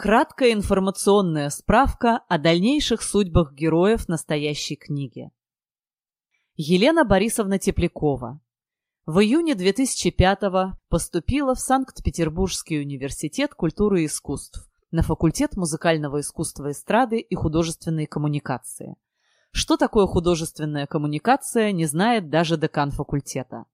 Краткая информационная справка о дальнейших судьбах героев настоящей книги. Елена Борисовна Теплякова. В июне 2005 поступила в Санкт-Петербургский университет культуры и искусств на факультет музыкального искусства эстрады и художественной коммуникации. Что такое художественная коммуникация, не знает даже декан факультета.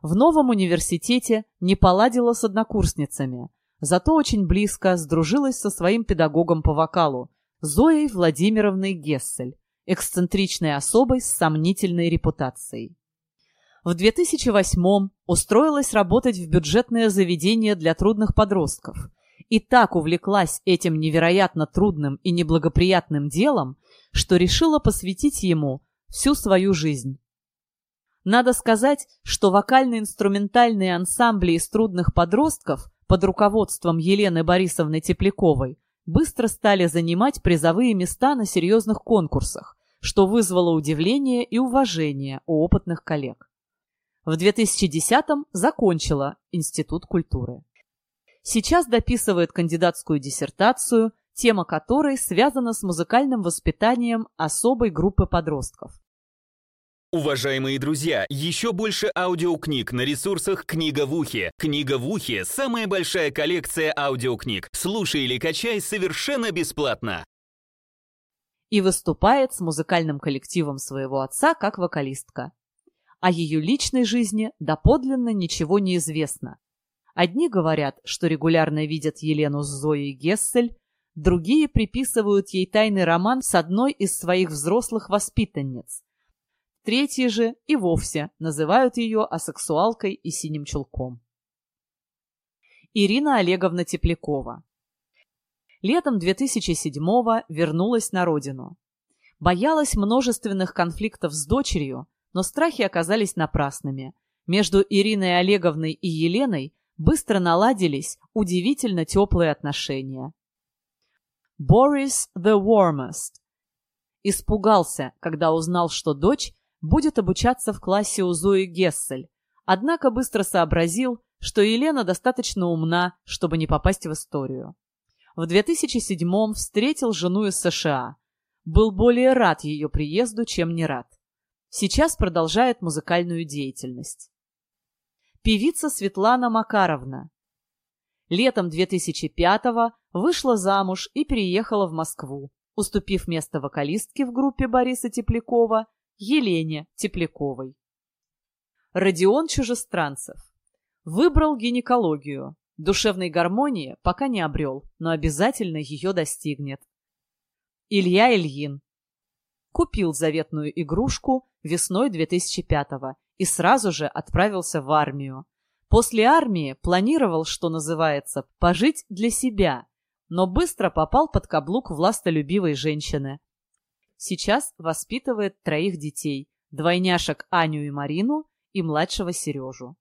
В новом университете не поладила с однокурсницами – зато очень близко сдружилась со своим педагогом по вокалу, Зоей Владимировной Гессель, эксцентричной особой с сомнительной репутацией. В 2008-м устроилась работать в бюджетное заведение для трудных подростков и так увлеклась этим невероятно трудным и неблагоприятным делом, что решила посвятить ему всю свою жизнь. Надо сказать, что вокально-инструментальные ансамбли из трудных подростков под руководством Елены Борисовны Тепляковой быстро стали занимать призовые места на серьезных конкурсах, что вызвало удивление и уважение у опытных коллег. В 2010-м закончила Институт культуры. Сейчас дописывает кандидатскую диссертацию, тема которой связана с музыкальным воспитанием особой группы подростков. Уважаемые друзья, еще больше аудиокниг на ресурсах «Книга в ухе». «Книга в ухе» — самая большая коллекция аудиокниг. Слушай или качай совершенно бесплатно. И выступает с музыкальным коллективом своего отца как вокалистка. О ее личной жизни доподлинно ничего не известно. Одни говорят, что регулярно видят Елену с Зоей Гессель, другие приписывают ей тайный роман с одной из своих взрослых воспитанниц – Третьи же и вовсе называют ее асексуалкой и синим чулком. Ирина Олеговна Теплякова Летом 2007-го вернулась на родину. Боялась множественных конфликтов с дочерью, но страхи оказались напрасными. Между Ириной Олеговной и Еленой быстро наладились удивительно теплые отношения. Борис the Warmest испугался, когда узнал, что дочь будет обучаться в классе у Зои Гессель, однако быстро сообразил, что Елена достаточно умна, чтобы не попасть в историю. В 2007-м встретил жену из США. Был более рад ее приезду, чем не рад. Сейчас продолжает музыкальную деятельность. Певица Светлана Макаровна. Летом 2005-го вышла замуж и переехала в Москву, уступив место вокалистке в группе Бориса Теплякова Елене Тепляковой. Родион Чужестранцев. Выбрал гинекологию. Душевной гармонии пока не обрел, но обязательно ее достигнет. Илья Ильин. Купил заветную игрушку весной 2005-го и сразу же отправился в армию. После армии планировал, что называется, пожить для себя, но быстро попал под каблук властолюбивой женщины. Сейчас воспитывает троих детей, двойняшек Аню и Марину и младшего Сережу.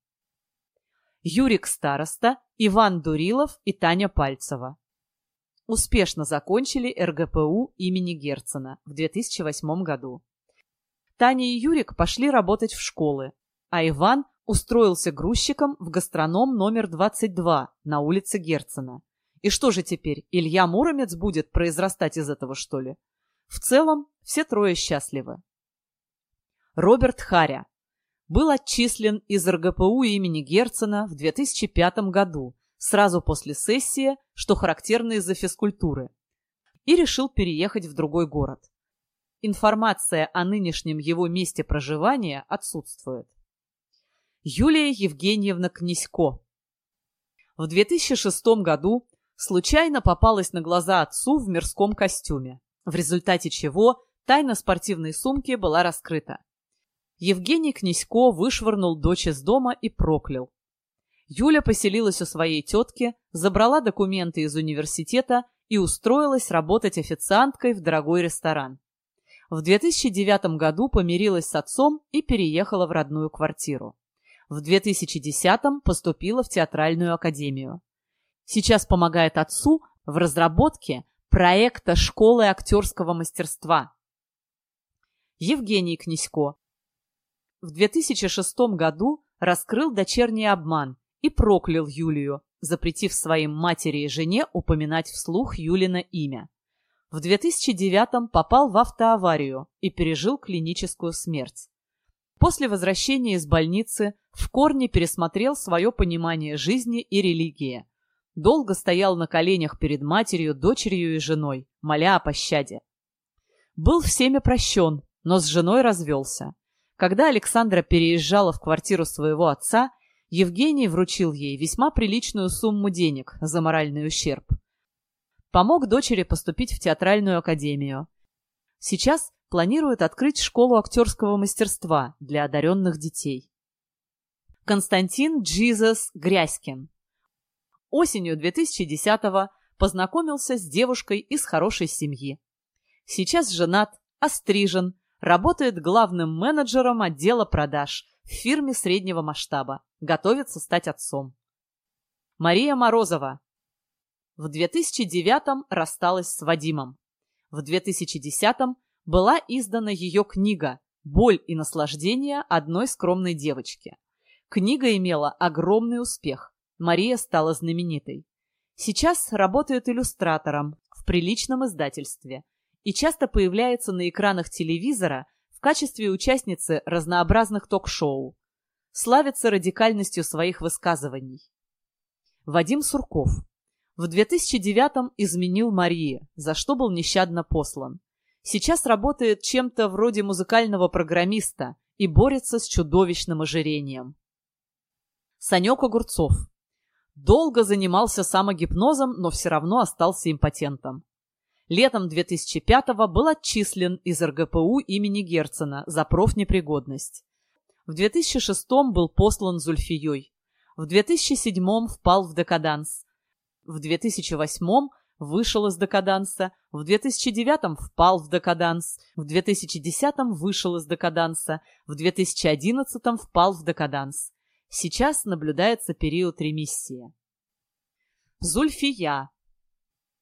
Юрик Староста, Иван Дурилов и Таня Пальцева. Успешно закончили РГПУ имени Герцена в 2008 году. Таня и Юрик пошли работать в школы, а Иван устроился грузчиком в гастроном номер 22 на улице Герцена. И что же теперь, Илья Муромец будет произрастать из этого, что ли? В целом, все трое счастливы. Роберт Харя был отчислен из РГПУ имени Герцена в 2005 году, сразу после сессии, что характерно из-за физкультуры, и решил переехать в другой город. Информация о нынешнем его месте проживания отсутствует. Юлия Евгеньевна Князько В 2006 году случайно попалась на глаза отцу в мирском костюме в результате чего тайна спортивной сумки была раскрыта. Евгений Князько вышвырнул дочь из дома и проклял. Юля поселилась у своей тетки, забрала документы из университета и устроилась работать официанткой в дорогой ресторан. В 2009 году помирилась с отцом и переехала в родную квартиру. В 2010 поступила в театральную академию. Сейчас помогает отцу в разработке проекта школы актерского мастерства. Евгений Князько в 2006 году раскрыл дочерний обман и проклял Юлию, запретив своим матери и жене упоминать вслух Юлина имя. В 2009 попал в автоаварию и пережил клиническую смерть. После возвращения из больницы в корне пересмотрел свое понимание жизни и религии. Долго стоял на коленях перед матерью, дочерью и женой, моля о пощаде. Был всеми прощен, но с женой развелся. Когда Александра переезжала в квартиру своего отца, Евгений вручил ей весьма приличную сумму денег за моральный ущерб. Помог дочери поступить в театральную академию. Сейчас планирует открыть школу актерского мастерства для одаренных детей. Константин Джизас Грязькин. Осенью 2010-го познакомился с девушкой из хорошей семьи. Сейчас женат, острижен, работает главным менеджером отдела продаж в фирме среднего масштаба, готовится стать отцом. Мария Морозова. В 2009-м рассталась с Вадимом. В 2010-м была издана ее книга «Боль и наслаждение одной скромной девочки». Книга имела огромный успех. Мария стала знаменитой. Сейчас работает иллюстратором в приличном издательстве и часто появляется на экранах телевизора в качестве участницы разнообразных ток-шоу. Славится радикальностью своих высказываний. Вадим Сурков. В 2009-м изменил Марии, за что был нещадно послан. Сейчас работает чем-то вроде музыкального программиста и борется с чудовищным ожирением. Санек Огурцов. Долго занимался самогипнозом, но все равно остался импотентом. Летом 2005-го был отчислен из РГПУ имени Герцена за профнепригодность. В 2006-м был послан Зульфией. В 2007-м впал в декаданс. В 2008-м вышел из декаданса, в 2009 впал в декаданс, в 2010 вышел из декаданса, в 2011 впал в декаданс. Сейчас наблюдается период ремиссии. Зульфия.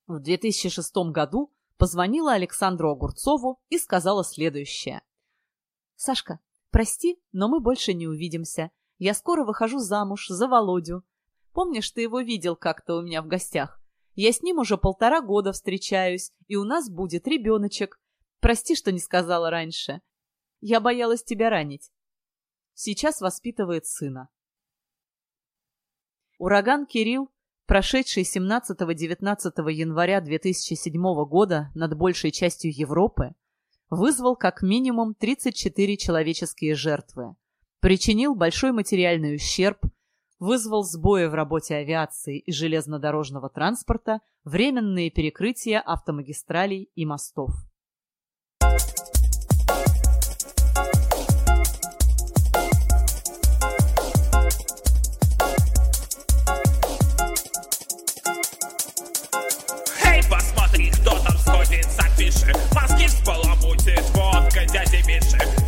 В 2006 году позвонила Александру Огурцову и сказала следующее. «Сашка, прости, но мы больше не увидимся. Я скоро выхожу замуж за Володю. Помнишь, ты его видел как-то у меня в гостях? Я с ним уже полтора года встречаюсь, и у нас будет ребеночек. Прости, что не сказала раньше. Я боялась тебя ранить. Сейчас воспитывает сына. Ураган Кирилл, прошедший 17-19 января 2007 года над большей частью Европы, вызвал как минимум 34 человеческие жертвы, причинил большой материальный ущерб, вызвал сбои в работе авиации и железнодорожного транспорта, временные перекрытия автомагистралей и мостов. Эй, сходит, запиши Мозги взбаламутит водка дяди Миши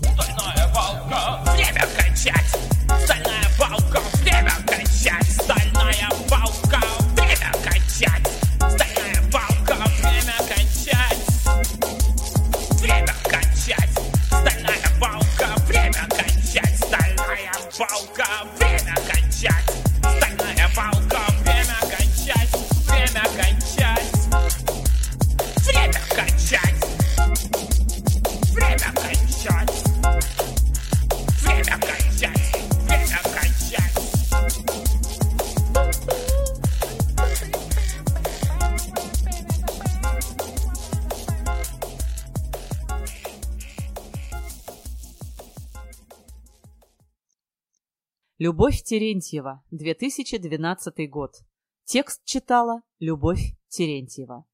Стальная палка, время кончать. Стальная палка, время качать. Стальная палка, время качать. Стальная палка, время качать. Время качать. Стальная палка, время качать. Стальная палка, время качать. Любовь Терентьева, 2012 год. Текст читала Любовь Терентьева.